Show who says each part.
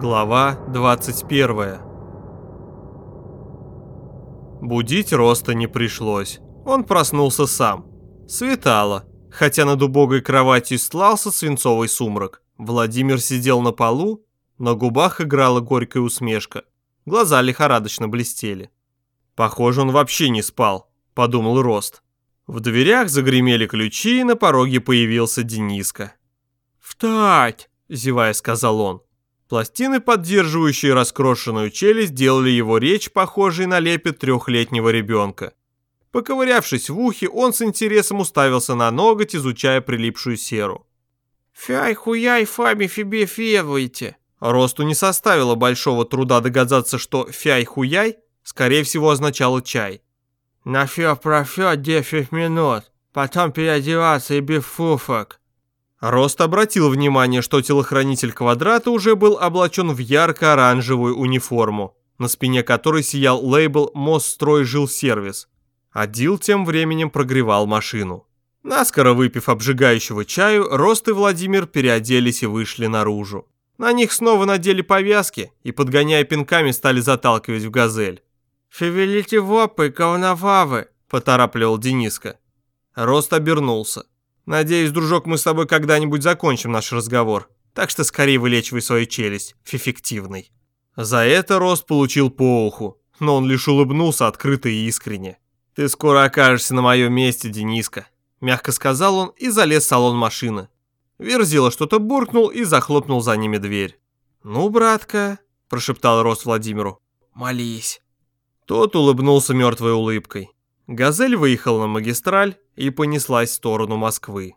Speaker 1: Глава 21 Будить Роста не пришлось. Он проснулся сам. Светало, хотя над убогой кроватью стлался свинцовый сумрак. Владимир сидел на полу, на губах играла горькая усмешка. Глаза лихорадочно блестели. «Похоже, он вообще не спал», — подумал Рост. В дверях загремели ключи, и на пороге появился Дениска.
Speaker 2: «Встать!»
Speaker 1: — зевая сказал он. Пластины, поддерживающие раскрошенную челюсть, делали его речь похожей на лепет трехлетнего ребенка. Поковырявшись в ухе, он с интересом уставился на ноготь, изучая прилипшую серу.
Speaker 2: «Фяй-хуяй, Фами фибе февуйте!»
Speaker 1: Росту не составило большого труда догадаться, что «фяй-хуяй» скорее всего означало «чай».
Speaker 2: «На фё про фё 10 минут, потом переодеваться и без фуфок».
Speaker 1: Рост обратил внимание, что телохранитель квадрата уже был облачен в ярко-оранжевую униформу, на спине которой сиял лейбл «Мосстрой Жилсервис». Адил тем временем прогревал машину. Наскоро выпив обжигающего чаю, Рост и Владимир переоделись и вышли наружу. На них снова надели повязки и, подгоняя пинками, стали заталкивать в газель.
Speaker 2: «Шевелите вопы, говновавы!»
Speaker 1: – поторапливал Дениска. Рост обернулся. «Надеюсь, дружок, мы с тобой когда-нибудь закончим наш разговор. Так что скорее вылечивай свою челюсть, фефективный». За это Рост получил по уху, но он лишь улыбнулся открыто и искренне. «Ты скоро окажешься на моем месте, Дениска», – мягко сказал он и залез в салон машины. Верзила что-то буркнул и захлопнул за ними дверь. «Ну, братка», – прошептал Рост Владимиру, – «молись». Тот улыбнулся мертвой улыбкой. «Газель» выехал на магистраль и понеслась в сторону Москвы.